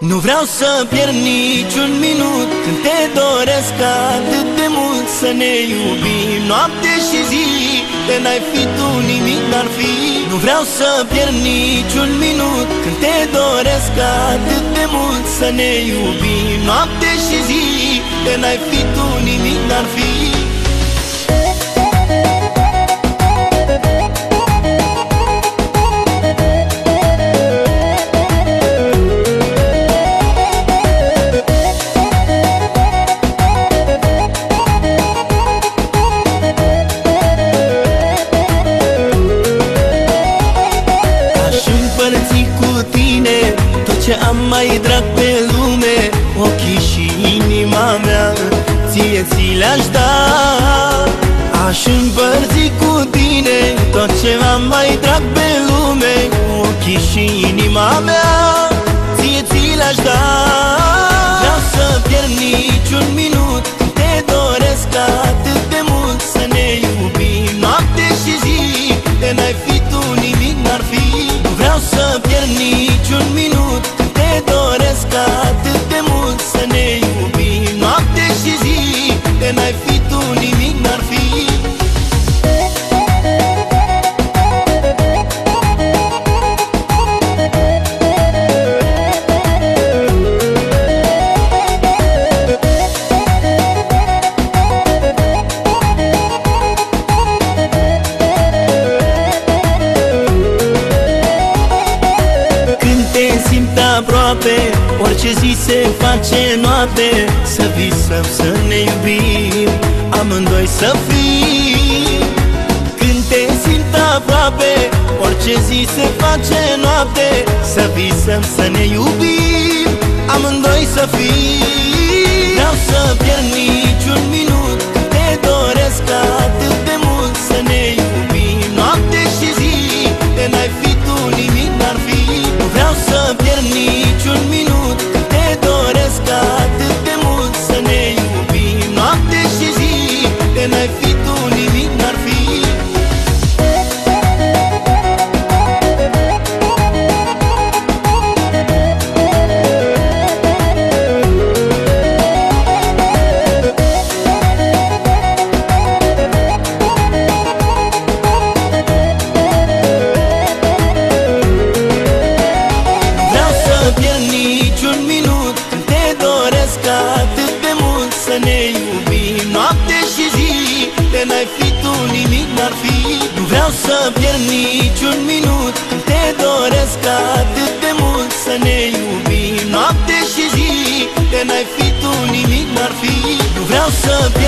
Nu vreau să pierd niciun minut Când te doresc atât de mult Să ne iubim noapte și zi. De n-ai fi tu nimic n-ar fi. Nu vreau să pierd niciun minut Când te doresc atât de mult Să ne iubim noapte și zi. De n-ai fi tu nimic n-ar fi ce am mai drag pe lume Ochii și inima mea Ție ți le-aș da. Aș împărți cu tine Tot ce am mai drag pe lume Ochii și inima mea Ție ți le-aș da. Vreau să pierd niciun minut Te doresc atât de mult Să ne iubim noapte și zi De n-ai fi tu nimic n-ar fi. Vreau să pierd niciun minut doresc atât de mult să ne iubim. Noapte și zi, că n-ai fi aproape. Orice zi se face noapte. Să visăm, să ne iubim Amândoi să fim. Când te simt aproape Orice zi se face noapte. Să visăm, să ne iubim Amândoi să fim. Vreau să noapte și zi De n-ai fi tu nimic n-ar fi. Nu vreau să pierd niciun minut Când te doresc atât de mult Să ne iubim. Noapte și zi De n-ai fi tu nimic n-ar fi. Nu vreau să pierd